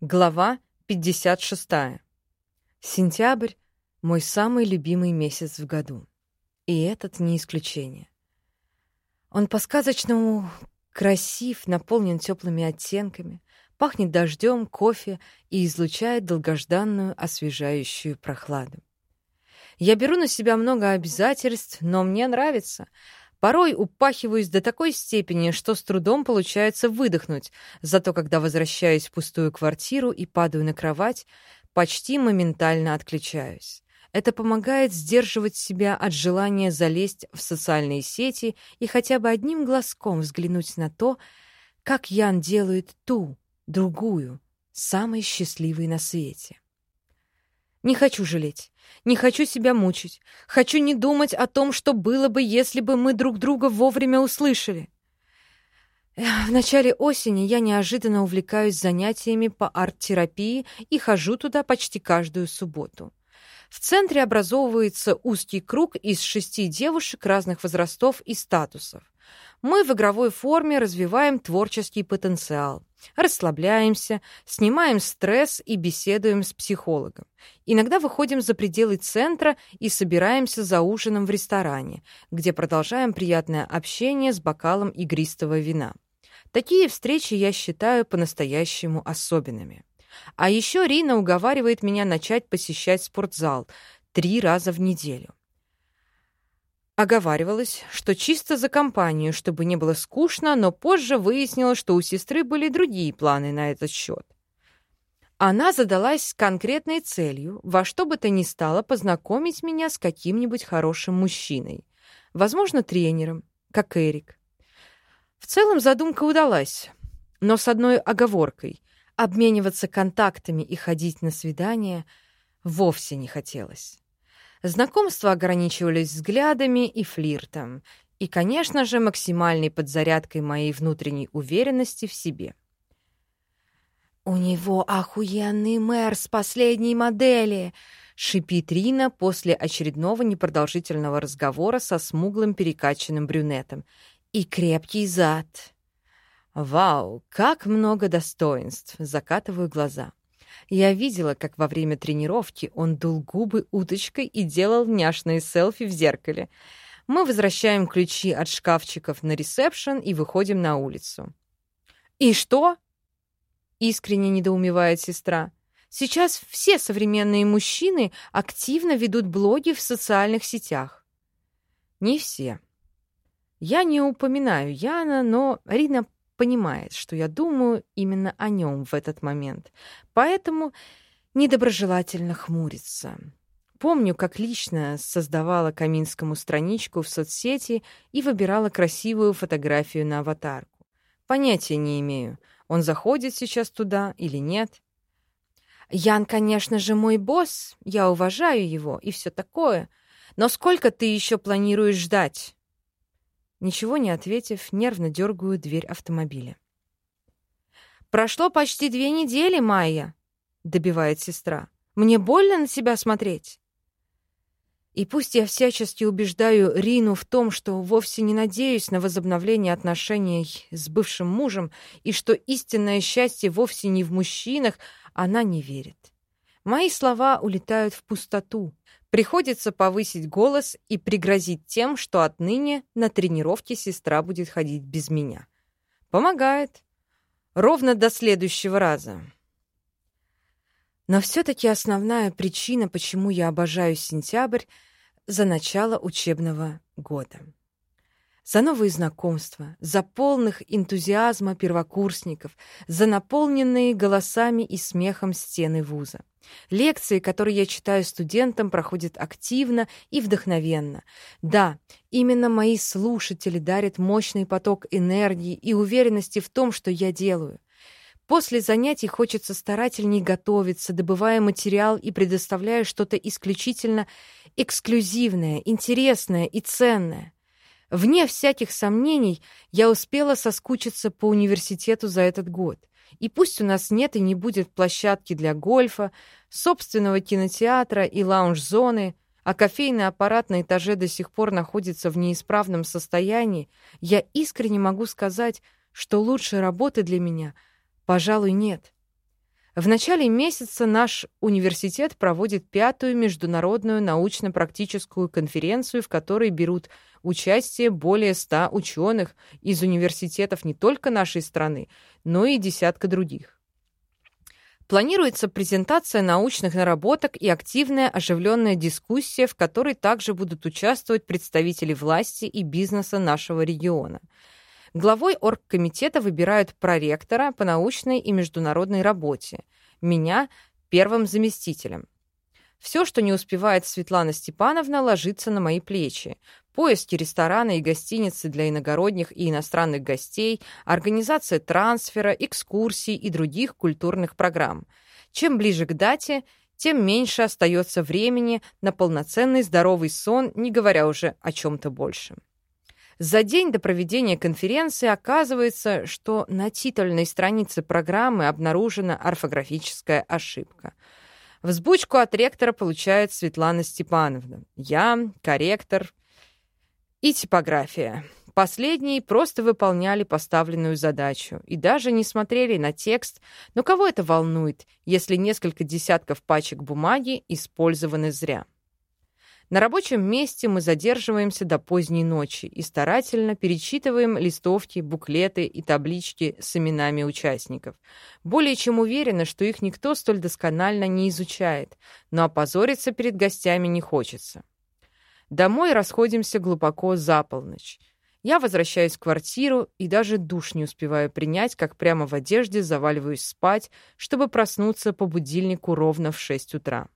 Глава 56. Сентябрь — мой самый любимый месяц в году. И этот не исключение. Он по-сказочному красив, наполнен теплыми оттенками, пахнет дождем, кофе и излучает долгожданную освежающую прохладу. Я беру на себя много обязательств, но мне нравится — Порой упахиваюсь до такой степени, что с трудом получается выдохнуть, зато когда возвращаюсь в пустую квартиру и падаю на кровать, почти моментально отключаюсь. Это помогает сдерживать себя от желания залезть в социальные сети и хотя бы одним глазком взглянуть на то, как Ян делает ту, другую, самой счастливой на свете. Не хочу жалеть, не хочу себя мучить, хочу не думать о том, что было бы, если бы мы друг друга вовремя услышали. В начале осени я неожиданно увлекаюсь занятиями по арт-терапии и хожу туда почти каждую субботу. В центре образовывается узкий круг из шести девушек разных возрастов и статусов. Мы в игровой форме развиваем творческий потенциал, расслабляемся, снимаем стресс и беседуем с психологом. Иногда выходим за пределы центра и собираемся за ужином в ресторане, где продолжаем приятное общение с бокалом игристого вина. Такие встречи я считаю по-настоящему особенными. А еще Рина уговаривает меня начать посещать спортзал три раза в неделю. Оговаривалась, что чисто за компанию, чтобы не было скучно, но позже выяснила, что у сестры были другие планы на этот счет. Она задалась конкретной целью во что бы то ни стало познакомить меня с каким-нибудь хорошим мужчиной, возможно, тренером, как Эрик. В целом задумка удалась, но с одной оговоркой — обмениваться контактами и ходить на свидания вовсе не хотелось. Знакомства ограничивались взглядами и флиртом, и, конечно же, максимальной подзарядкой моей внутренней уверенности в себе. «У него охуенный мэр с последней модели!» — шипит Рина после очередного непродолжительного разговора со смуглым перекачанным брюнетом. «И крепкий зад!» «Вау, как много достоинств!» — закатываю глаза. Я видела, как во время тренировки он дул губы уточкой и делал няшные селфи в зеркале. Мы возвращаем ключи от шкафчиков на ресепшн и выходим на улицу. «И что?» — искренне недоумевает сестра. «Сейчас все современные мужчины активно ведут блоги в социальных сетях». «Не все», я не упоминаю Яна, но Рина понимает, что я думаю именно о нем в этот момент, поэтому недоброжелательно хмурится. Помню, как лично создавала Каминскому страничку в соцсети и выбирала красивую фотографию на аватарку. Понятия не имею, он заходит сейчас туда или нет. Ян, конечно же, мой босс, я уважаю его и все такое, но сколько ты еще планируешь ждать? Ничего не ответив, нервно дергаю дверь автомобиля. «Прошло почти две недели, Майя», — добивает сестра. «Мне больно на себя смотреть». И пусть я всячески убеждаю Рину в том, что вовсе не надеюсь на возобновление отношений с бывшим мужем и что истинное счастье вовсе не в мужчинах, она не верит. Мои слова улетают в пустоту, Приходится повысить голос и пригрозить тем, что отныне на тренировке сестра будет ходить без меня. Помогает. Ровно до следующего раза. Но все-таки основная причина, почему я обожаю сентябрь, за начало учебного года. За новые знакомства, за полных энтузиазма первокурсников, за наполненные голосами и смехом стены вуза. Лекции, которые я читаю студентам, проходят активно и вдохновенно. Да, именно мои слушатели дарят мощный поток энергии и уверенности в том, что я делаю. После занятий хочется старательней готовиться, добывая материал и предоставляя что-то исключительно эксклюзивное, интересное и ценное. Вне всяких сомнений, я успела соскучиться по университету за этот год. И пусть у нас нет и не будет площадки для гольфа, собственного кинотеатра и лаунж-зоны, а кофейный аппарат на этаже до сих пор находится в неисправном состоянии, я искренне могу сказать, что лучшей работы для меня, пожалуй, нет. В начале месяца наш университет проводит пятую международную научно-практическую конференцию, в которой берут участие более ста ученых из университетов не только нашей страны, но и десятка других. Планируется презентация научных наработок и активная оживленная дискуссия, в которой также будут участвовать представители власти и бизнеса нашего региона – Главой оргкомитета выбирают проректора по научной и международной работе, меня — первым заместителем. Все, что не успевает Светлана Степановна, ложится на мои плечи. Поиски ресторана и гостиницы для иногородних и иностранных гостей, организация трансфера, экскурсий и других культурных программ. Чем ближе к дате, тем меньше остается времени на полноценный здоровый сон, не говоря уже о чем-то большем. За день до проведения конференции оказывается, что на титульной странице программы обнаружена орфографическая ошибка. Взбучку от ректора получает Светлана Степановна. Я, корректор и типография. Последние просто выполняли поставленную задачу и даже не смотрели на текст, но кого это волнует, если несколько десятков пачек бумаги использованы зря? На рабочем месте мы задерживаемся до поздней ночи и старательно перечитываем листовки, буклеты и таблички с именами участников. Более чем уверена, что их никто столь досконально не изучает, но опозориться перед гостями не хочется. Домой расходимся глубоко за полночь. Я возвращаюсь в квартиру и даже душ не успеваю принять, как прямо в одежде заваливаюсь спать, чтобы проснуться по будильнику ровно в 6 утра.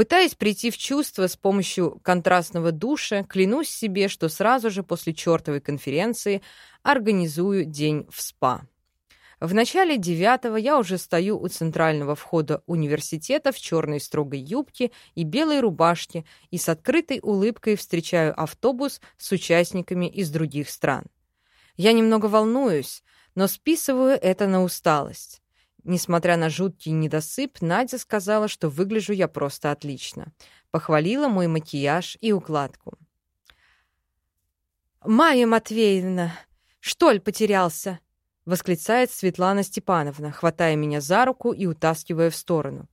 Пытаясь прийти в чувство с помощью контрастного душа, клянусь себе, что сразу же после чертовой конференции организую день в СПА. В начале девятого я уже стою у центрального входа университета в черной строгой юбке и белой рубашке и с открытой улыбкой встречаю автобус с участниками из других стран. Я немного волнуюсь, но списываю это на усталость. Несмотря на жуткий недосып, Надя сказала, что выгляжу я просто отлично. Похвалила мой макияж и укладку. «Майя Матвеевна, что ли потерялся?» — восклицает Светлана Степановна, хватая меня за руку и утаскивая в сторону.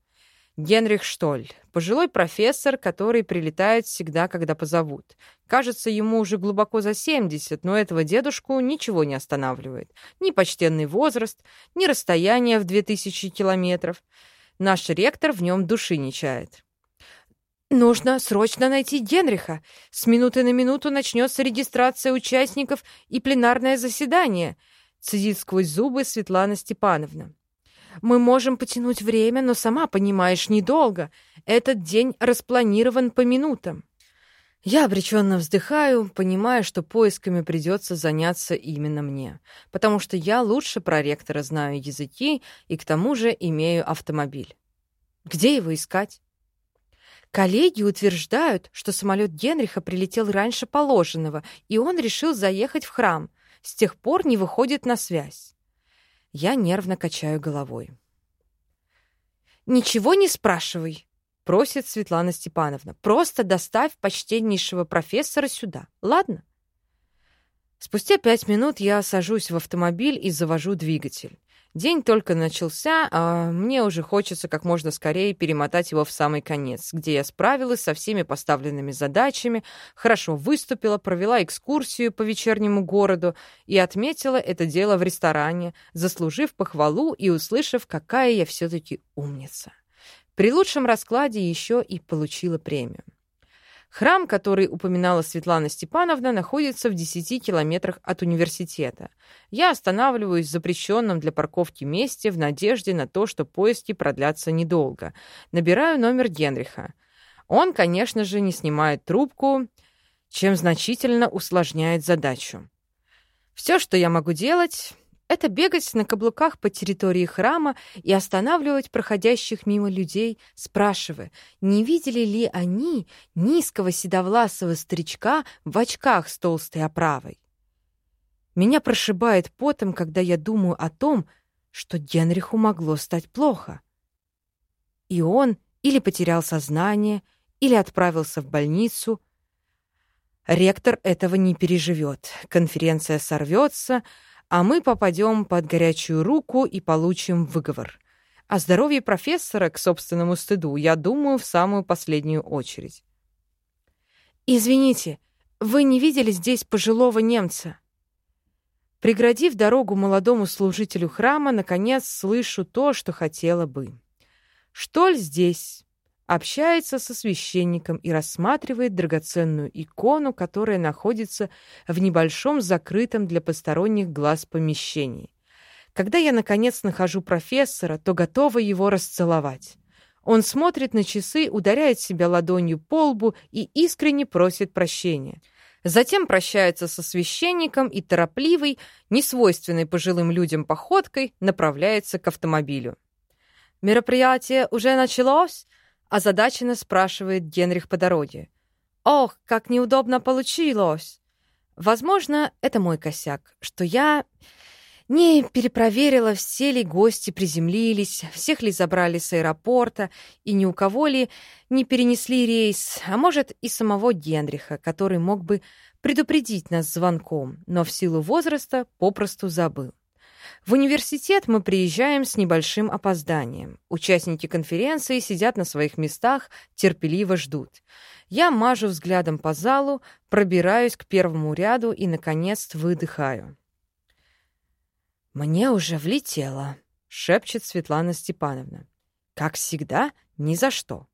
Генрих Штоль, пожилой профессор, который прилетает всегда, когда позовут. Кажется, ему уже глубоко за 70, но этого дедушку ничего не останавливает. Ни почтенный возраст, ни расстояние в 2000 километров. Наш ректор в нем души не чает. «Нужно срочно найти Генриха. С минуты на минуту начнется регистрация участников и пленарное заседание», цедит сквозь зубы Светлана Степановна. Мы можем потянуть время, но сама понимаешь, недолго. Этот день распланирован по минутам. Я обреченно вздыхаю, понимая, что поисками придется заняться именно мне, потому что я лучше проректора знаю языки и к тому же имею автомобиль. Где его искать? Коллеги утверждают, что самолет Генриха прилетел раньше положенного, и он решил заехать в храм. С тех пор не выходит на связь. Я нервно качаю головой. «Ничего не спрашивай», — просит Светлана Степановна. «Просто доставь почтеннейшего профессора сюда, ладно?» Спустя пять минут я сажусь в автомобиль и завожу двигатель. День только начался, а мне уже хочется как можно скорее перемотать его в самый конец, где я справилась со всеми поставленными задачами, хорошо выступила, провела экскурсию по вечернему городу и отметила это дело в ресторане, заслужив похвалу и услышав, какая я все-таки умница. При лучшем раскладе еще и получила премию. Храм, который упоминала Светлана Степановна, находится в 10 километрах от университета. Я останавливаюсь в запрещенном для парковки месте в надежде на то, что поиски продлятся недолго. Набираю номер Генриха. Он, конечно же, не снимает трубку, чем значительно усложняет задачу. Все, что я могу делать, это бегать на каблуках по территории храма и останавливать проходящих мимо людей, спрашивая, не видели ли они низкого седовласого старичка в очках с толстой оправой. Меня прошибает потом, когда я думаю о том, что Генриху могло стать плохо. И он или потерял сознание, или отправился в больницу. Ректор этого не переживет. Конференция сорвется — а мы попадем под горячую руку и получим выговор. О здоровье профессора, к собственному стыду, я думаю в самую последнюю очередь. «Извините, вы не видели здесь пожилого немца?» Преградив дорогу молодому служителю храма, наконец слышу то, что хотела бы. Штоль здесь общается со священником и рассматривает драгоценную икону, которая находится в небольшом закрытом для посторонних глаз помещении. Когда я, наконец, нахожу профессора, то готова его расцеловать. Он смотрит на часы, ударяет себя ладонью по лбу и искренне просит прощения. Затем прощается со священником и торопливой, несвойственной пожилым людям походкой, направляется к автомобилю. «Мероприятие уже началось?» — озадаченно спрашивает Генрих по дороге. «Ох, как неудобно получилось!» Возможно, это мой косяк, что я не перепроверила, все ли гости приземлились, всех ли забрали с аэропорта и ни у кого ли не перенесли рейс, а может и самого Генриха, который мог бы предупредить нас звонком, но в силу возраста попросту забыл. В университет мы приезжаем с небольшим опозданием. Участники конференции сидят на своих местах, терпеливо ждут. Я мажу взглядом по залу, пробираюсь к первому ряду и, наконец, выдыхаю. «Мне уже влетело», — шепчет Светлана Степановна. «Как всегда, ни за что».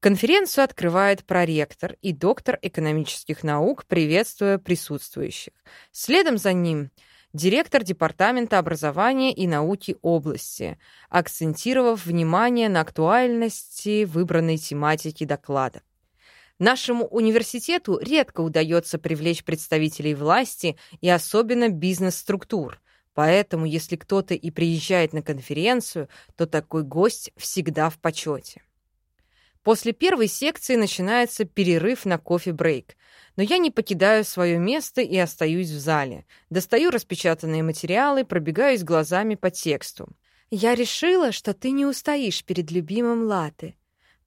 Конференцию открывает проректор и доктор экономических наук, приветствуя присутствующих. Следом за ним директор Департамента образования и науки области, акцентировав внимание на актуальности выбранной тематики доклада. Нашему университету редко удается привлечь представителей власти и особенно бизнес-структур, Поэтому, если кто-то и приезжает на конференцию, то такой гость всегда в почете. После первой секции начинается перерыв на кофе-брейк, но я не покидаю свое место и остаюсь в зале. Достаю распечатанные материалы, пробегаюсь глазами по тексту. «Я решила, что ты не устоишь перед любимым латы»,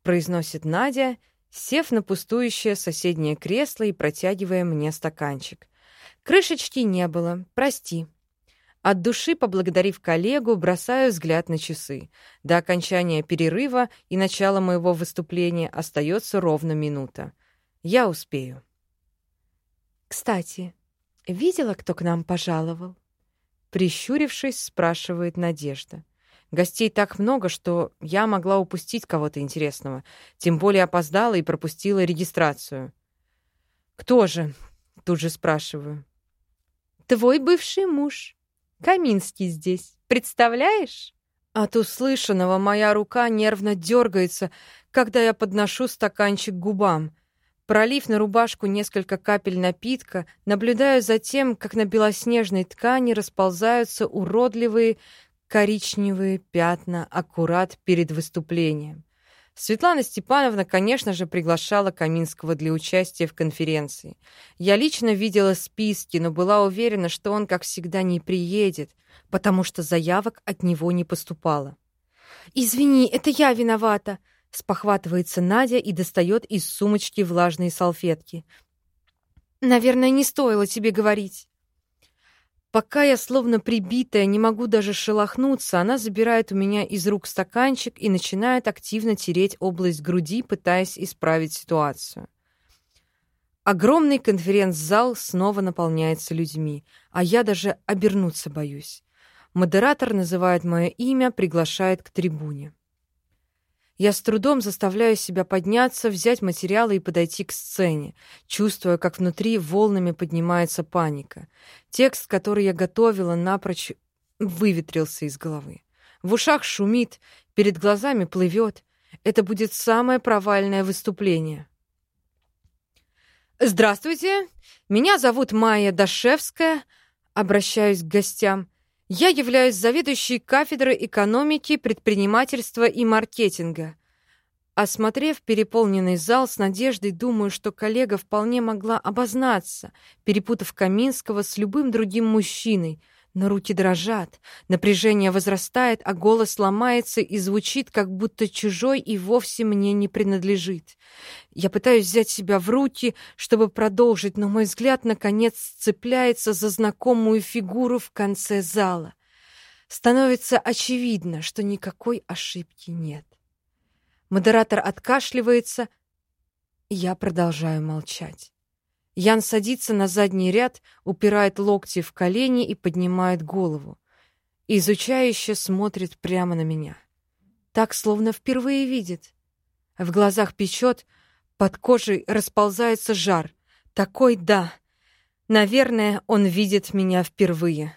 произносит Надя, сев на пустующее соседнее кресло и протягивая мне стаканчик. «Крышечки не было, прости». От души, поблагодарив коллегу, бросаю взгляд на часы. До окончания перерыва и начала моего выступления остается ровно минута. Я успею. «Кстати, видела, кто к нам пожаловал?» Прищурившись, спрашивает Надежда. Гостей так много, что я могла упустить кого-то интересного. Тем более опоздала и пропустила регистрацию. «Кто же?» — тут же спрашиваю. «Твой бывший муж», Каминский здесь. Представляешь? От услышанного моя рука нервно дергается, когда я подношу стаканчик к губам. Пролив на рубашку несколько капель напитка, наблюдаю за тем, как на белоснежной ткани расползаются уродливые коричневые пятна аккурат перед выступлением. Светлана Степановна, конечно же, приглашала Каминского для участия в конференции. Я лично видела списки, но была уверена, что он, как всегда, не приедет, потому что заявок от него не поступало. «Извини, это я виновата!» — спохватывается Надя и достает из сумочки влажные салфетки. «Наверное, не стоило тебе говорить». Пока я, словно прибитая, не могу даже шелохнуться, она забирает у меня из рук стаканчик и начинает активно тереть область груди, пытаясь исправить ситуацию. Огромный конференц-зал снова наполняется людьми, а я даже обернуться боюсь. Модератор называет мое имя, приглашает к трибуне. Я с трудом заставляю себя подняться, взять материалы и подойти к сцене, чувствуя, как внутри волнами поднимается паника. Текст, который я готовила, напрочь выветрился из головы. В ушах шумит, перед глазами плывет. Это будет самое провальное выступление. «Здравствуйте, меня зовут Майя Дашевская», обращаюсь к гостям. Я являюсь заведующей кафедрой экономики, предпринимательства и маркетинга. Осмотрев переполненный зал с надеждой, думаю, что коллега вполне могла обознаться, перепутав Каминского с любым другим мужчиной, но руки дрожат, напряжение возрастает, а голос ломается и звучит, как будто чужой и вовсе мне не принадлежит. Я пытаюсь взять себя в руки, чтобы продолжить, но мой взгляд, наконец, цепляется за знакомую фигуру в конце зала. Становится очевидно, что никакой ошибки нет. Модератор откашливается, и я продолжаю молчать. Ян садится на задний ряд, упирает локти в колени и поднимает голову. Изучающе смотрит прямо на меня. Так, словно впервые видит. В глазах печет, под кожей расползается жар. Такой «да». Наверное, он видит меня впервые.